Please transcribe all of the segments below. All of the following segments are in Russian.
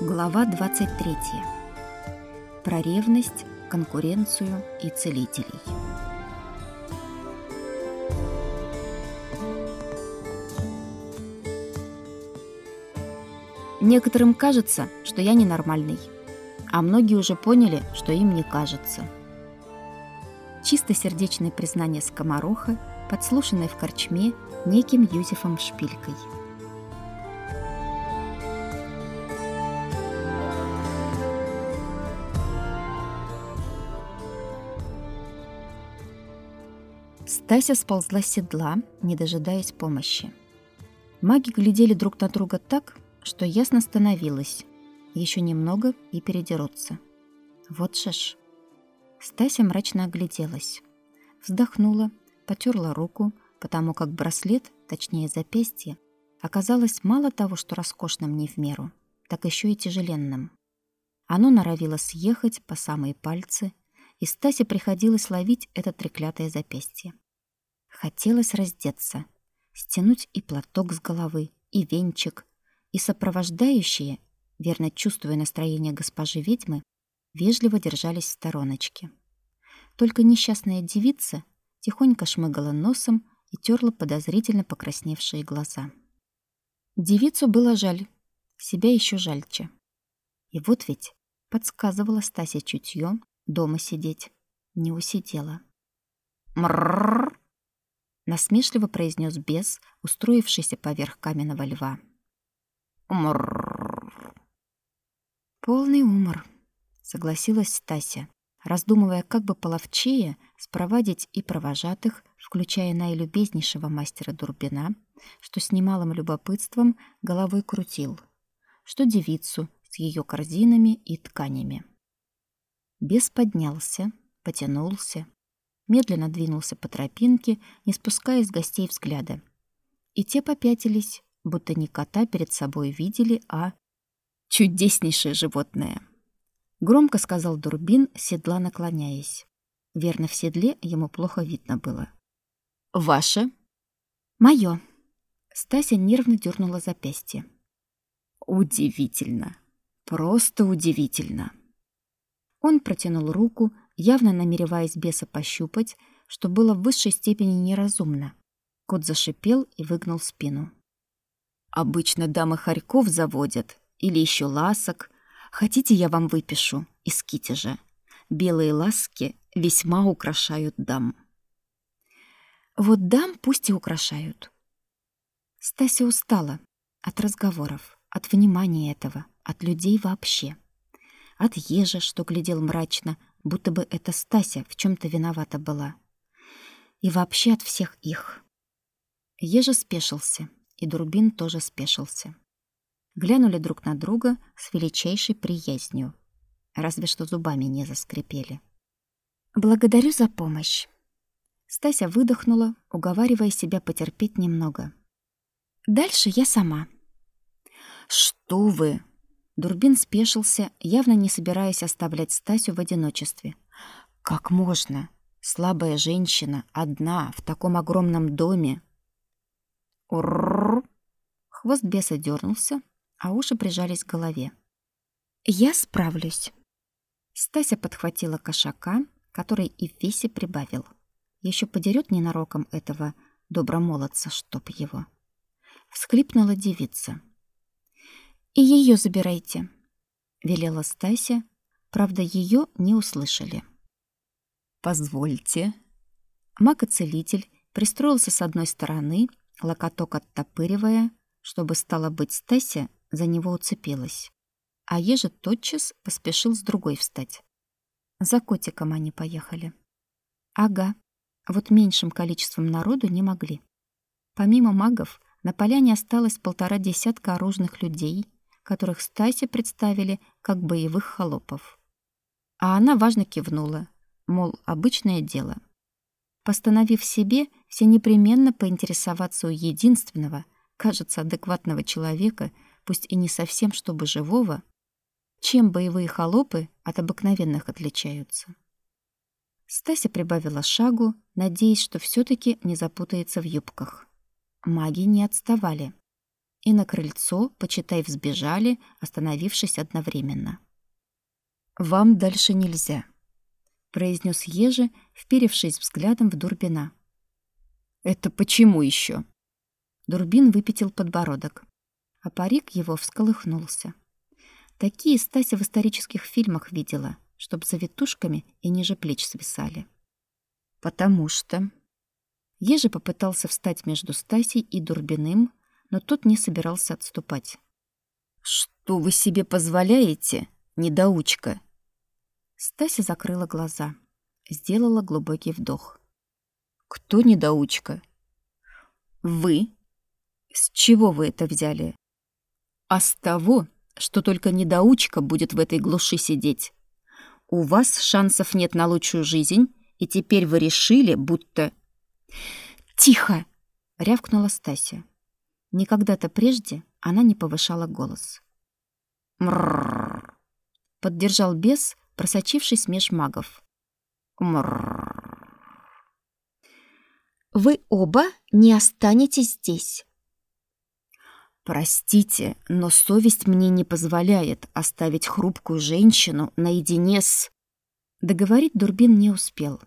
Глава 23. Про ревность, конкуренцию и целителей. Некоторым кажется, что я ненормальный, а многие уже поняли, что им не кажется. Чистосердечное признание скомороха, подслушанное в корчме неким Юзефом Шпилькой – Стася сползла с седла, не дожидаясь помощи. Маги глядели друг на друга так, что ясно становилось. Еще немного и передерутся. Вот ж. Стася мрачно огляделась. Вздохнула, потерла руку, потому как браслет, точнее запястье, оказалось мало того, что роскошным не в меру, так еще и тяжеленным. Оно норовило съехать по самые пальцы, и Стасе приходилось ловить это треклятое запястье. Хотелось раздеться, стянуть и платок с головы, и венчик, и сопровождающие, верно чувствуя настроение госпожи ведьмы, вежливо держались в стороночке. Только несчастная девица тихонько шмыгала носом и терла подозрительно покрасневшие глаза. Девицу было жаль, себя еще жальче. И вот ведь подсказывала Стася чутье дома сидеть. Не усидела. Мрррр! насмешливо произнес бес, устроившийся поверх каменного льва. Умр. Полный умор, согласилась Стася, раздумывая, как бы половчее спровадить и провожатых, включая наилюбезнейшего мастера Дурбина, что с немалым любопытством головой крутил, что девицу с ее корзинами и тканями. Бес поднялся, потянулся, медленно двинулся по тропинке, не спуская с гостей взгляда. И те попятились, будто не кота перед собой видели, а чудеснейшее животное. Громко сказал Дурбин, седла наклоняясь. Верно, в седле ему плохо видно было. «Ваше?» «Моё». Стася нервно дернула запястье. «Удивительно. Просто удивительно». Он протянул руку, явно намереваясь беса пощупать, что было в высшей степени неразумно. Кот зашипел и выгнул спину. «Обычно дамы хорьков заводят, или еще ласок. Хотите, я вам выпишу из китежа? Белые ласки весьма украшают дам». «Вот дам пусть и украшают». Стася устала от разговоров, от внимания этого, от людей вообще. От ежа, что глядел мрачно, будто бы эта Стася в чем то виновата была. И вообще от всех их. Ежа спешился, и Дурбин тоже спешился. Глянули друг на друга с величайшей приязнью. Разве что зубами не заскрипели. «Благодарю за помощь». Стася выдохнула, уговаривая себя потерпеть немного. «Дальше я сама». «Что вы!» Дурбин спешился, явно не собираясь оставлять Стасю в одиночестве. Как можно? Слабая женщина, одна, в таком огромном доме. Урррр! Хвост беса дернулся, а уши прижались к голове. «Я справлюсь». Стася подхватила кошака, который и в весе прибавил. Еще подерет ненароком этого добромолодца, чтоб его. Всхлипнула девица. И ее забирайте, велела Стася. Правда, ее не услышали. Позвольте. Маг-целитель пристроился с одной стороны, локоток оттопыривая, чтобы стало быть Стася за него уцепилась. А Ежи тотчас поспешил с другой встать. За котиком они поехали. Ага, вот меньшим количеством народу не могли. Помимо магов, на поляне осталось полтора десятка оружных людей — которых Стасе представили как боевых холопов. А она важно кивнула, мол, обычное дело. Постановив себе все непременно поинтересоваться у единственного, кажется, адекватного человека, пусть и не совсем чтобы живого, чем боевые холопы от обыкновенных отличаются. Стася прибавила шагу, надеясь, что все таки не запутается в юбках. Маги не отставали. И на крыльцо, почитай, взбежали, остановившись одновременно. «Вам дальше нельзя», — произнес Ежи, вперевшись взглядом в Дурбина. «Это почему еще? Дурбин выпятил подбородок, а парик его всколыхнулся. Такие Стася в исторических фильмах видела, чтоб за витушками и ниже плеч свисали. «Потому что...» Ежи попытался встать между Стасей и Дурбиным, но тот не собирался отступать. «Что вы себе позволяете, недоучка?» Стася закрыла глаза, сделала глубокий вдох. «Кто недоучка?» «Вы. С чего вы это взяли?» «А с того, что только недоучка будет в этой глуши сидеть. У вас шансов нет на лучшую жизнь, и теперь вы решили, будто...» «Тихо!» — рявкнула Стася. Никогда-то прежде она не повышала голос. «Мрррр!» — поддержал бес, просочившись меж магов. «Мрррр!» «Вы оба не останетесь здесь!» «Простите, но совесть мне не позволяет оставить хрупкую женщину наедине с...» Договорить Дурбин не успел.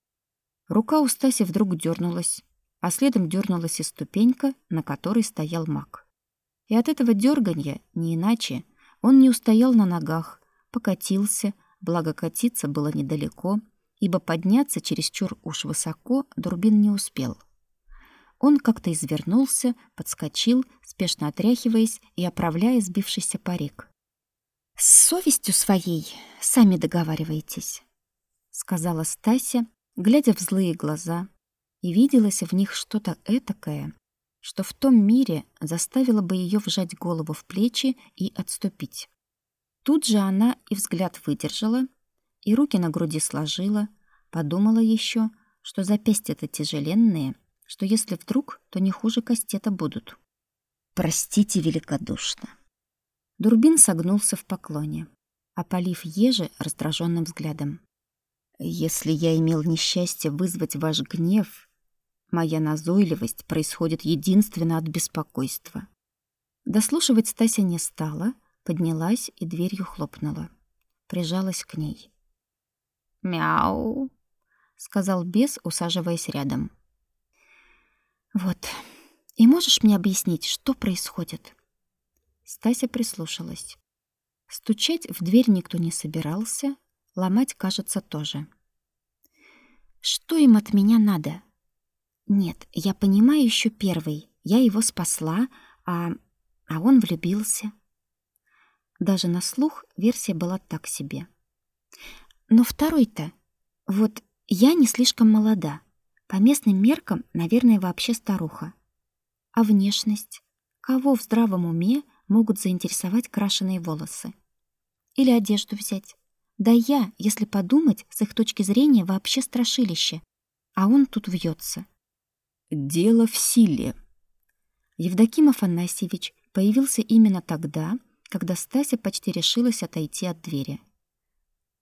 Рука у Стаси вдруг дернулась, а следом дернулась и ступенька, на которой стоял маг. И от этого дерганья, не иначе, он не устоял на ногах, покатился, благо катиться было недалеко, ибо подняться чересчур уж высоко Дурбин не успел. Он как-то извернулся, подскочил, спешно отряхиваясь и оправляя сбившийся парик. «С совестью своей сами договариваетесь», — сказала Стася, глядя в злые глаза, и виделось в них что-то этакое, что в том мире заставило бы ее вжать голову в плечи и отступить. Тут же она и взгляд выдержала, и руки на груди сложила, подумала еще, что запястья-то тяжеленные, что если вдруг, то не хуже кастета будут. Простите великодушно. Дурбин согнулся в поклоне, опалив еже раздраженным взглядом. Если я имел несчастье вызвать ваш гнев, Моя назойливость происходит единственно от беспокойства. Дослушивать Стася не стала, поднялась и дверью хлопнула. Прижалась к ней. «Мяу», — сказал бес, усаживаясь рядом. «Вот, и можешь мне объяснить, что происходит?» Стася прислушалась. Стучать в дверь никто не собирался, ломать, кажется, тоже. «Что им от меня надо?» Нет, я понимаю еще первый. Я его спасла, а а он влюбился. Даже на слух версия была так себе. Но второй-то вот я не слишком молода. По местным меркам, наверное, вообще старуха. А внешность? Кого в здравом уме могут заинтересовать крашеные волосы? Или одежду взять? Да я, если подумать, с их точки зрения вообще страшилище. А он тут вьется. Дело в силе. Евдоким Афанасьевич появился именно тогда, когда Стася почти решилась отойти от двери.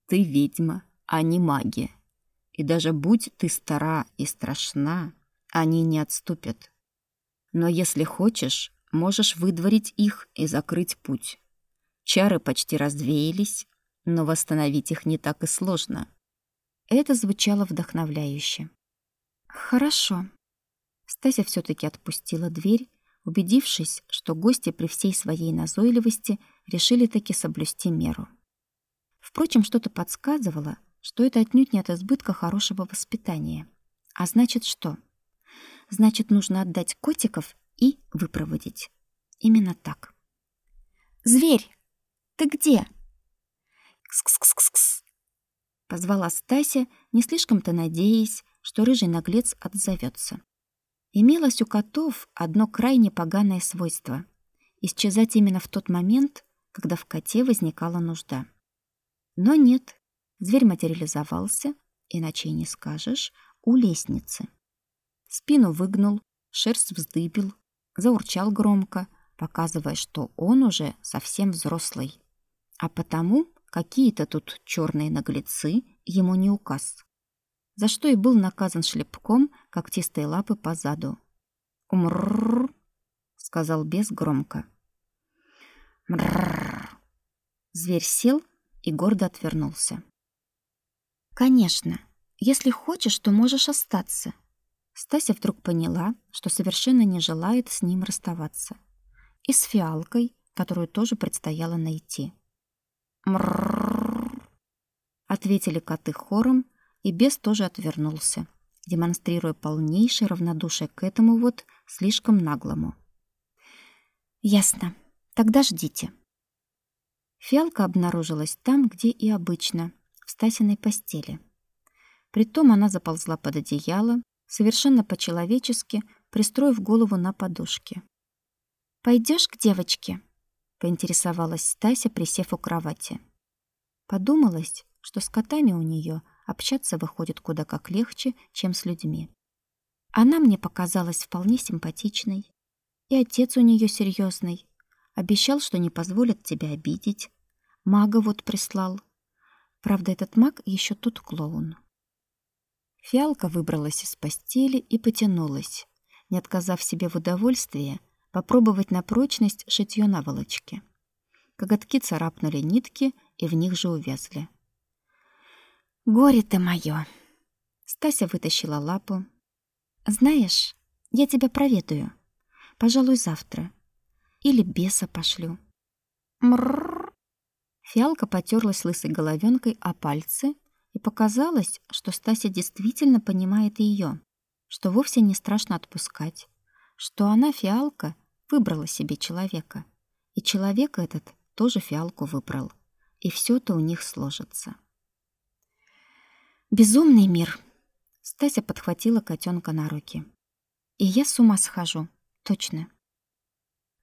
Ты ведьма, а не магия. И даже будь ты стара и страшна, они не отступят. Но если хочешь, можешь выдворить их и закрыть путь. Чары почти развеялись, но восстановить их не так и сложно. Это звучало вдохновляюще. Хорошо, Стася все таки отпустила дверь, убедившись, что гости при всей своей назойливости решили таки соблюсти меру. Впрочем, что-то подсказывало, что это отнюдь не от избытка хорошего воспитания. А значит, что? Значит, нужно отдать котиков и выпроводить. Именно так. «Зверь, ты где?» «Кс-кс-кс-кс!» Позвала Стася, не слишком-то надеясь, что рыжий наглец отзовется. Имелось у котов одно крайне поганое свойство — исчезать именно в тот момент, когда в коте возникала нужда. Но нет, зверь материализовался, иначе и не скажешь, у лестницы. Спину выгнул, шерсть вздыбил, заурчал громко, показывая, что он уже совсем взрослый. А потому какие-то тут черные наглецы ему не указ. за что и был наказан шлепком когтистой лапы по заду. «Умрррр», — сказал бес громко. «Мрррр». Зверь сел и гордо отвернулся. «Конечно, если хочешь, то можешь остаться». Стася вдруг поняла, что совершенно не желает с ним расставаться. И с фиалкой, которую тоже предстояло найти. «Мррррр», — ответили коты хором, и бес тоже отвернулся, демонстрируя полнейшее равнодушие к этому вот слишком наглому. «Ясно. Тогда ждите». Фиалка обнаружилась там, где и обычно, в Стасиной постели. Притом она заползла под одеяло, совершенно по-человечески, пристроив голову на подушке. Пойдешь к девочке?» — поинтересовалась Стася, присев у кровати. Подумалось, что с котами у нее общаться выходит куда как легче, чем с людьми. Она мне показалась вполне симпатичной. И отец у нее серьезный. Обещал, что не позволит тебя обидеть. Мага вот прислал. Правда, этот маг еще тот клоун. Фиалка выбралась из постели и потянулась, не отказав себе в удовольствии попробовать на прочность шитьё наволочки. Коготки царапнули нитки и в них же увязли. «Горе ты моё!» Стася вытащила лапу. «Знаешь, я тебя проведаю. Пожалуй, завтра. Или беса пошлю». Мрррр. Фиалка потерлась лысой головенкой о пальцы и показалось, что Стася действительно понимает ее, что вовсе не страшно отпускать, что она, фиалка, выбрала себе человека, и человек этот тоже фиалку выбрал, и все то у них сложится. Безумный мир. Стася подхватила котенка на руки. И я с ума схожу, точно.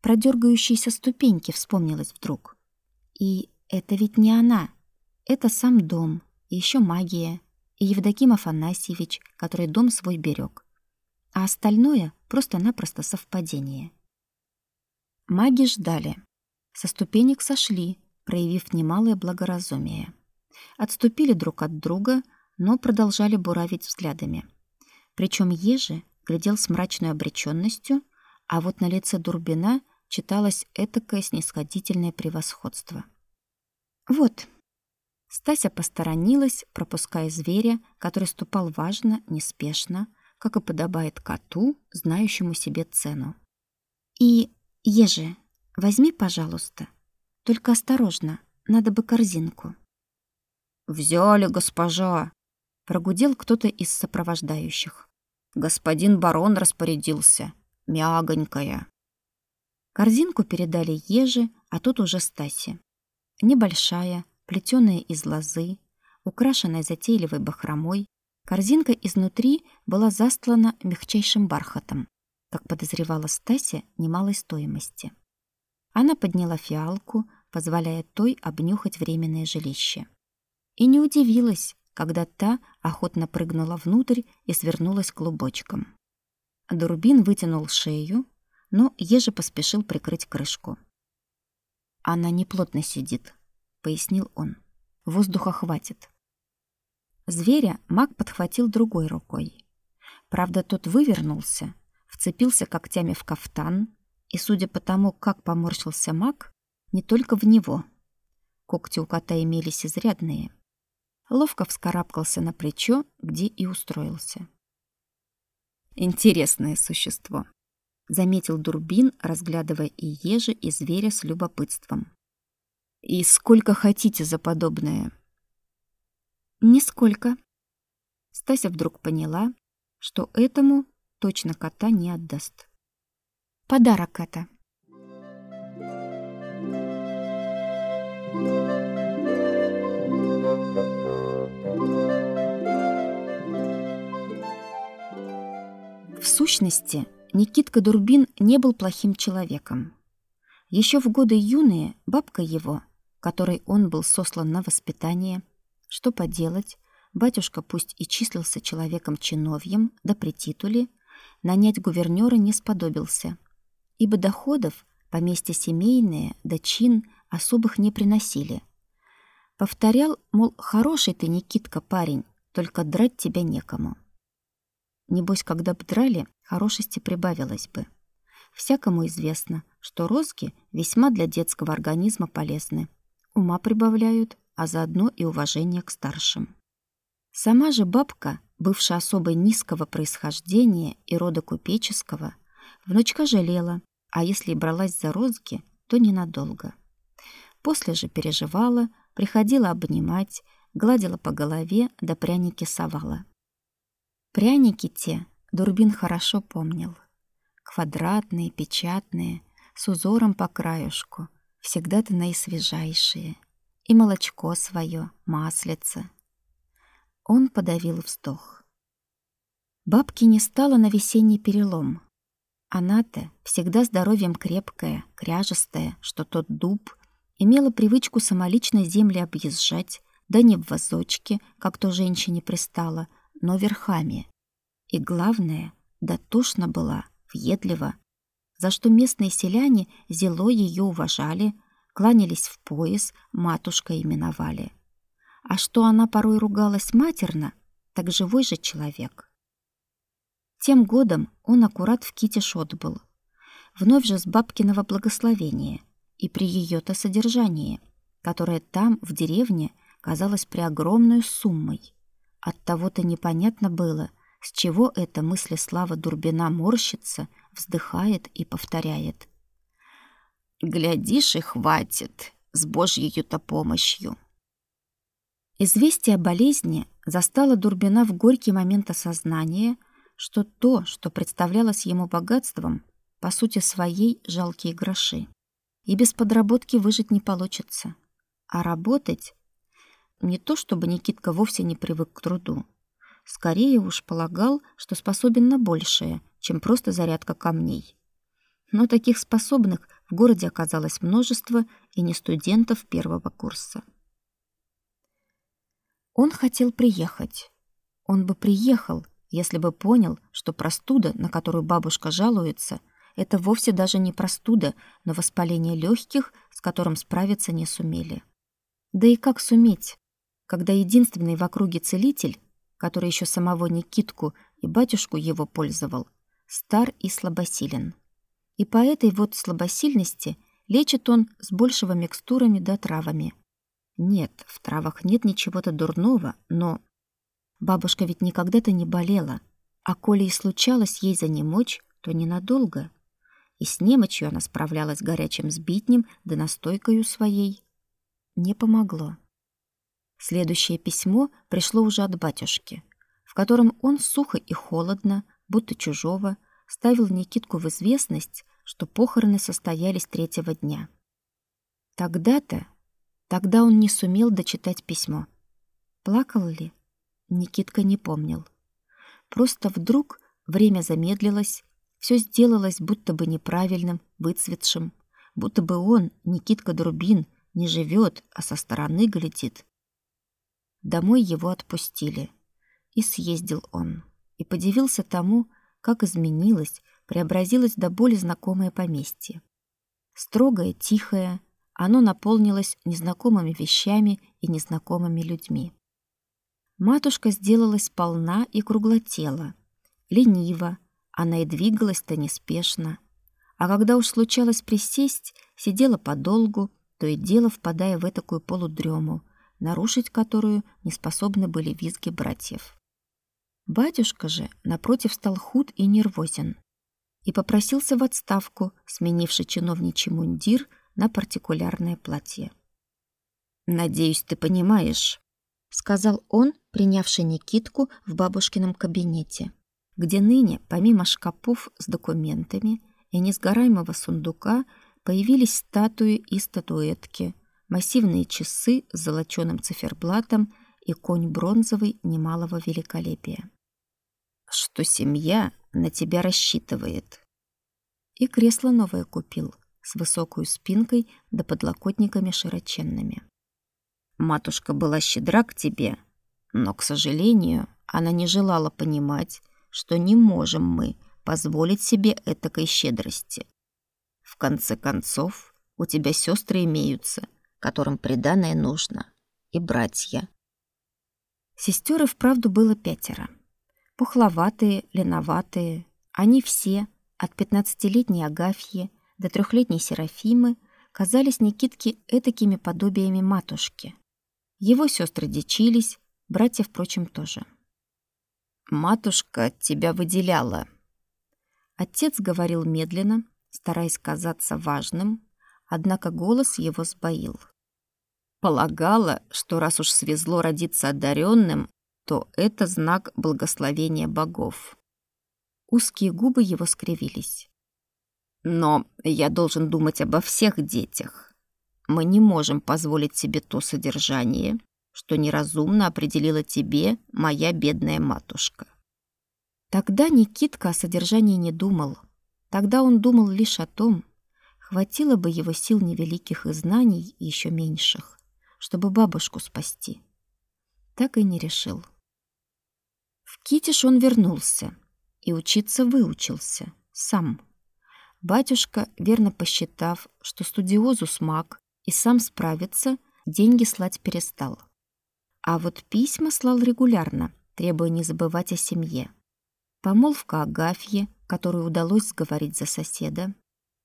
Про дергающиеся ступеньки вспомнилось вдруг. И это ведь не она, это сам дом, и еще магия, и Евдоким Афанасьевич, который дом свой берег. А остальное просто-напросто совпадение. Маги ждали. Со ступенек сошли, проявив немалое благоразумие. Отступили друг от друга, но продолжали буравить взглядами. Причем Ежи глядел с мрачной обреченностью, а вот на лице Дурбина читалось этакое снисходительное превосходство. «Вот», Стася посторонилась, пропуская зверя, который ступал важно, неспешно, как и подобает коту, знающему себе цену. «И, Ежи, возьми, пожалуйста. Только осторожно, надо бы корзинку». «Взяли, госпожа!» — прогудел кто-то из сопровождающих. «Господин барон распорядился. Мягонькая». Корзинку передали Еже, а тут уже Стасе. Небольшая, плетёная из лозы, украшенная затейливой бахромой, корзинка изнутри была застлана мягчайшим бархатом, как подозревала Стася, немалой стоимости. Она подняла фиалку, позволяя той обнюхать временное жилище. И не удивилась, когда та охотно прыгнула внутрь и свернулась клубочком. Дурбин вытянул шею, но еже поспешил прикрыть крышку. Она неплотно сидит, пояснил он. Воздуха хватит. Зверя маг подхватил другой рукой. Правда, тот вывернулся, вцепился когтями в кафтан, и, судя по тому, как поморщился маг, не только в него. Когти у кота имелись изрядные. Ловко вскарабкался на плечо, где и устроился. Интересное существо, заметил Дурбин, разглядывая и ежи, и зверя с любопытством. И сколько хотите за подобное? Нисколько. Стася вдруг поняла, что этому точно кота не отдаст. Подарок это. В сущности, Никитка Дурбин не был плохим человеком. Еще в годы юные бабка его — которой он был сослан на воспитание. Что поделать, батюшка пусть и числился человеком чиновьем, да при титуле, нанять гувернёра не сподобился, ибо доходов поместья семейные да чин особых не приносили. Повторял, мол, хороший ты, Никитка, парень, только драть тебя некому. Небось, когда б драли, хорошести прибавилось бы. Всякому известно, что розги весьма для детского организма полезны. Ума прибавляют, а заодно и уважение к старшим. Сама же бабка, бывшая особой низкого происхождения и рода купеческого, внучка жалела, а если и бралась за розги, то ненадолго. После же переживала, приходила обнимать, гладила по голове, да пряники совала. Пряники те Дурбин хорошо помнил. Квадратные, печатные, с узором по краюшку, всегда-то наисвежайшие. И молочко свое, маслице. Он подавил вздох. Бабки не стало на весенний перелом. Она-то, всегда здоровьем крепкая, кряжестая, что тот дуб, имела привычку самолично земли объезжать, да не в вазочке, как то женщине пристало, но верхами. И главное, дотошна была, въедлива, за что местные селяне зело ее уважали, кланялись в пояс, матушка именовали а что она порой ругалась матерно, так живой же человек. Тем годом он аккурат в Китиш отбыл. Вновь же с бабкиного благословения и при ее-то содержании, которое там, в деревне, казалось преогромной суммой. От того-то непонятно было, с чего эта мыслеслава Дурбина морщится, вздыхает и повторяет. «Глядишь, и хватит, с Божьей-то помощью». Известие о болезни застало Дурбина в горький момент осознания, что то, что представлялось ему богатством, по сути своей жалкие гроши. И без подработки выжить не получится. А работать не то, чтобы Никитка вовсе не привык к труду. Скорее уж полагал, что способен на большее, чем просто зарядка камней. Но таких способных в городе оказалось множество и не студентов первого курса. Он хотел приехать. Он бы приехал, если бы понял, что простуда, на которую бабушка жалуется, это вовсе даже не простуда, но воспаление легких, с которым справиться не сумели. Да и как суметь, когда единственный в округе целитель, который еще самого Никитку и батюшку его пользовал, стар и слабосилен. И по этой вот слабосильности лечит он с большего микстурами да травами – нет, в травах нет ничего-то дурного, но... Бабушка ведь никогда-то не болела, а коли и случалось ей занемочь, то ненадолго. И с немочью она справлялась горячим сбитнем да настойкою своей. Не помогло. Следующее письмо пришло уже от батюшки, в котором он сухо и холодно, будто чужого, ставил Никитку в известность, что похороны состоялись третьего дня. Тогда-то Тогда он не сумел дочитать письмо. Плакал ли? Никитка не помнил. Просто вдруг время замедлилось, все сделалось будто бы неправильным, выцветшим, будто бы он, Никитка Друбин, не живет, а со стороны глядит. Домой его отпустили. И съездил он. И подивился тому, как изменилось, преобразилось до боли знакомое поместье. Строгое, тихое, оно наполнилось незнакомыми вещами и незнакомыми людьми. Матушка сделалась полна и круглотела, ленива, она и двигалась-то неспешно. А когда уж случалось присесть, сидела подолгу, то и дело впадая в такую полудрему, нарушить которую не способны были визги братьев. Батюшка же, напротив, стал худ и нервозен и попросился в отставку, сменивший чиновничий мундир — на партикулярное платье. «Надеюсь, ты понимаешь», — сказал он, принявший Никитку в бабушкином кабинете, где ныне, помимо шкафов с документами и несгораемого сундука, появились статуи и статуэтки, массивные часы с золоченым циферблатом и конь бронзовый немалого великолепия. «Что семья на тебя рассчитывает». И кресло новое купил — с высокой спинкой да подлокотниками широченными. Матушка была щедра к тебе, но, к сожалению, она не желала понимать, что не можем мы позволить себе этакой щедрости. В конце концов, у тебя сестры имеются, которым приданое нужно, и братья. Сестер и вправду было пятеро. Пухловатые, леноватые. Они все, от пятнадцатилетней Агафьи до трехлетней Серафимы, казались Никитке этакими подобиями матушки. Его сестры дичились, братья, впрочем, тоже. «Матушка тебя выделяла». Отец говорил медленно, стараясь казаться важным, однако голос его сбоил. Полагала, что раз уж свезло родиться одаренным, то это знак благословения богов. Узкие губы его скривились. Но я должен думать обо всех детях. Мы не можем позволить себе то содержание, что неразумно определила тебе моя бедная матушка. Тогда Никитка о содержании не думал. Тогда он думал лишь о том, хватило бы его сил невеликих и знаний еще меньших, чтобы бабушку спасти. Так и не решил. В Китиш он вернулся и учиться выучился сам. Батюшка, верно посчитав, что студиозус маг и сам справится, деньги слать перестал. А вот письма слал регулярно, требуя не забывать о семье. Помолвка Агафьи, которую удалось сговорить за соседа,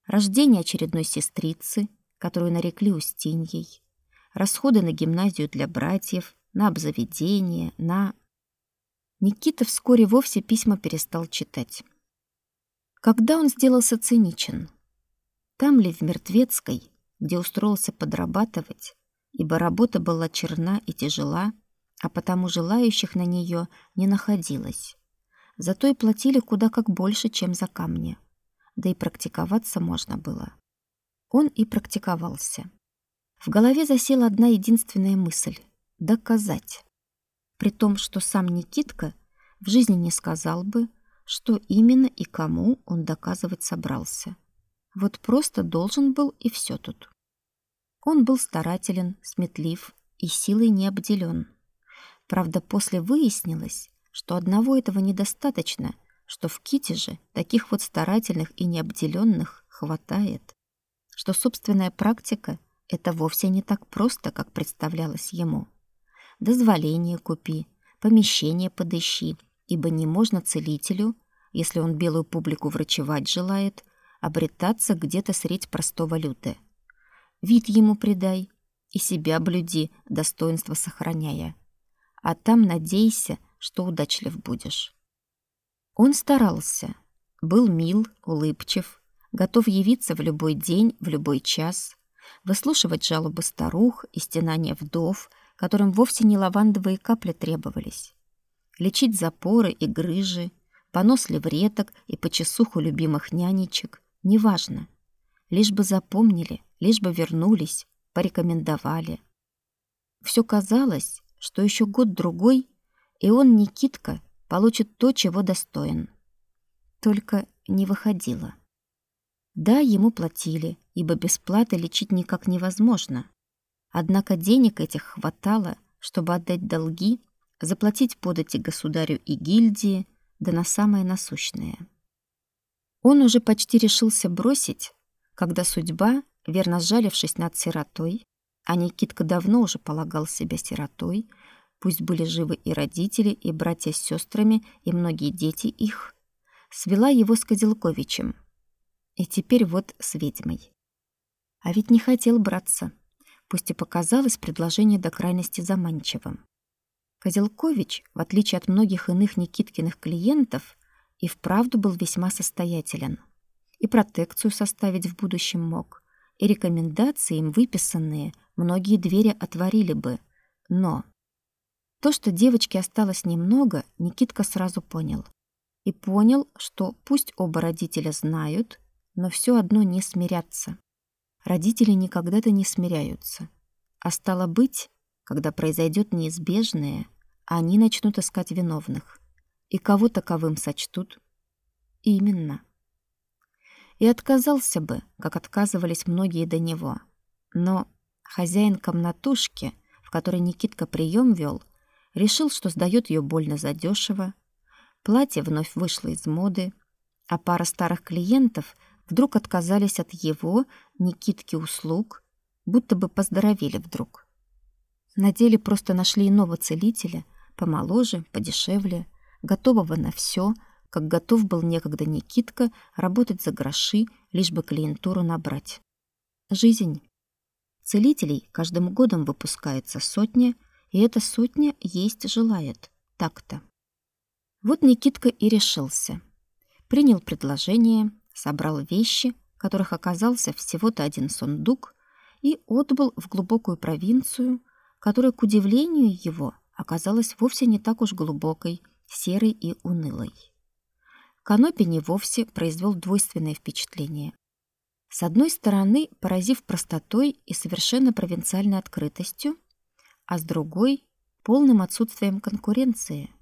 рождение очередной сестрицы, которую нарекли Устиньей, расходы на гимназию для братьев, на обзаведение, на... Никита вскоре вовсе письма перестал читать. Когда он сделался циничен? Там ли, в Мертвецкой, где устроился подрабатывать, ибо работа была черна и тяжела, а потому желающих на нее не находилось. Зато и платили куда как больше, чем за камни. Да и практиковаться можно было. Он и практиковался. В голове засела одна единственная мысль — доказать при том, что сам Никитка в жизни не сказал бы, что именно и кому он доказывать собрался. Вот просто должен был и все тут. Он был старателен, сметлив и силой не обделен. Правда, после выяснилось, что одного этого недостаточно, что в Китеже таких вот старательных и необделенных хватает, что собственная практика — это вовсе не так просто, как представлялось ему дозволение купи, помещение подыщи, ибо не можно целителю, если он белую публику врачевать желает, обретаться где-то средь простого люда. Вид ему придай и себя блюди, достоинство сохраняя. А там надейся, что удачлив будешь. Он старался, был мил, улыбчив, готов явиться в любой день, в любой час, выслушивать жалобы старух и стенания вдов, которым вовсе не лавандовые капли требовались. Лечить запоры и грыжи, понос левреток и почесуху любимых нянечек, неважно. Лишь бы запомнили, лишь бы вернулись, порекомендовали. Все казалось, что еще год-другой, и он, Никитка, получит то, чего достоин. Только не выходило. Да, ему платили, ибо без платы лечить никак невозможно. Однако денег этих хватало, чтобы отдать долги, заплатить подати государю и гильдии, да на самое насущное. Он уже почти решился бросить, когда судьба, верно сжалившись над сиротой, а Никитка давно уже полагал себя сиротой, пусть были живы и родители, и братья с сестрами, и многие дети их, свела его с Козелковичем. И теперь вот с ведьмой. А ведь не хотел браться пусть и показалось предложение до крайности заманчивым. Козелкович, в отличие от многих иных Никиткиных клиентов, и вправду был весьма состоятелен. И протекцию составить в будущем мог, и рекомендации им выписанные многие двери отворили бы. Но то, что девочке осталось немного, Никитка сразу понял. И понял, что пусть оба родителя знают, но все одно не смирятся. Родители никогда-то не смиряются. А стало быть, когда произойдет неизбежное, они начнут искать виновных. И кого таковым сочтут? Именно. И отказался бы, как отказывались многие до него. Но хозяин комнатушки, в которой Никитка прием вел, решил, что сдает ее больно задешево. Платье вновь вышло из моды, а пара старых клиентов — вдруг отказались от его, Никитки, услуг, будто бы поздоровели вдруг. На деле просто нашли иного целителя, Помоложе, подешевле, готового на все, как готов был некогда Никитка работать за гроши, лишь бы клиентуру набрать. Жизнь. Целителей каждым годом выпускается сотня, и эта сотня есть желает. Так-то. Вот Никитка и решился. Принял предложение, собрал вещи, которых оказался всего-то один сундук, и отбыл в глубокую провинцию, которая, к удивлению его, оказалась вовсе не так уж глубокой, серой и унылой. Канопи не вовсе произвел двойственное впечатление. С одной стороны, поразив простотой и совершенно провинциальной открытостью, а с другой — полным отсутствием конкуренции.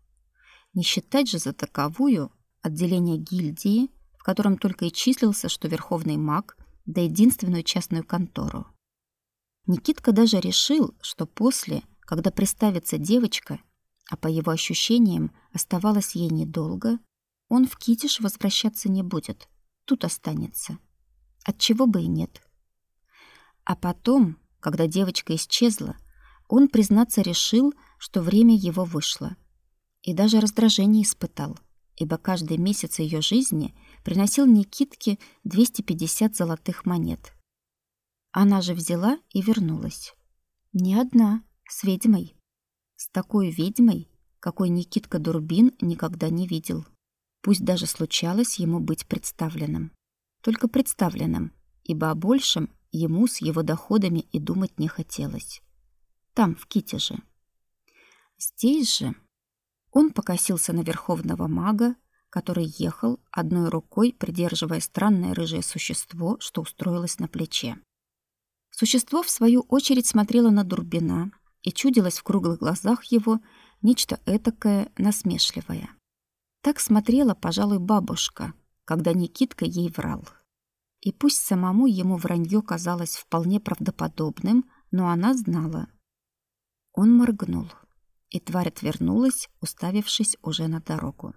Не считать же за таковую отделение гильдии, котором только и числился, что верховный маг, да единственную частную контору. Никитка даже решил, что после, когда приставится девочка, а по его ощущениям оставалось ей недолго, он в Китиш возвращаться не будет, тут останется. Отчего бы и нет. А потом, когда девочка исчезла, он, признаться, решил, что время его вышло. И даже раздражение испытал, ибо каждый месяц ее жизни приносил Никитке 250 золотых монет. Она же взяла и вернулась. Не одна, с ведьмой. С такой ведьмой, какой Никитка Дурбин никогда не видел. Пусть даже случалось ему быть представленным. Только представленным, ибо о большем ему с его доходами и думать не хотелось. Там, в Китеже. Здесь же он покосился на верховного мага, который ехал, одной рукой придерживая странное рыжее существо, что устроилось на плече. Существо, в свою очередь, смотрело на Дурбина, и чудилось в круглых глазах его нечто этакое насмешливое. Так смотрела, пожалуй, бабушка, когда Никитка ей врал. И пусть самому ему вранье казалось вполне правдоподобным, но она знала. Он моргнул, и тварь отвернулась, уставившись уже на дорогу.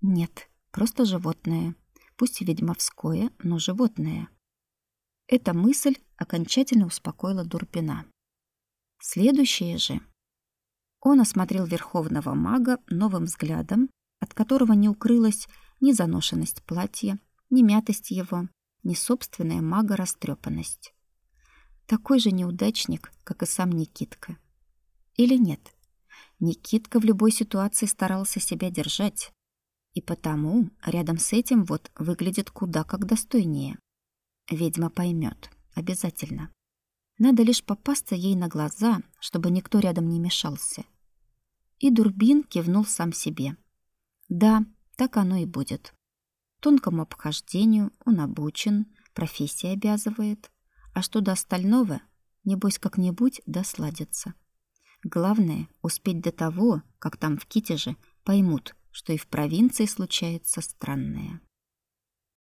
Нет, просто животное. Пусть и ведьмовское, но животное. Эта мысль окончательно успокоила Дурбина. Следующее же. Он осмотрел верховного мага новым взглядом, от которого не укрылась ни заношенность платья, ни мятость его, ни собственная мага-растрепанность. Такой же неудачник, как и сам Никитка. Или нет? Никитка в любой ситуации старался себя держать, и потому рядом с этим вот выглядит куда как достойнее. Ведьма поймет. Обязательно. Надо лишь попасться ей на глаза, чтобы никто рядом не мешался. И Дурбин кивнул сам себе. Да, так оно и будет. Тонкому обхождению он обучен, профессия обязывает. А что до остального, небось как-нибудь досладится. Главное — успеть до того, как там в Китеже поймут, что и в провинции случается странное.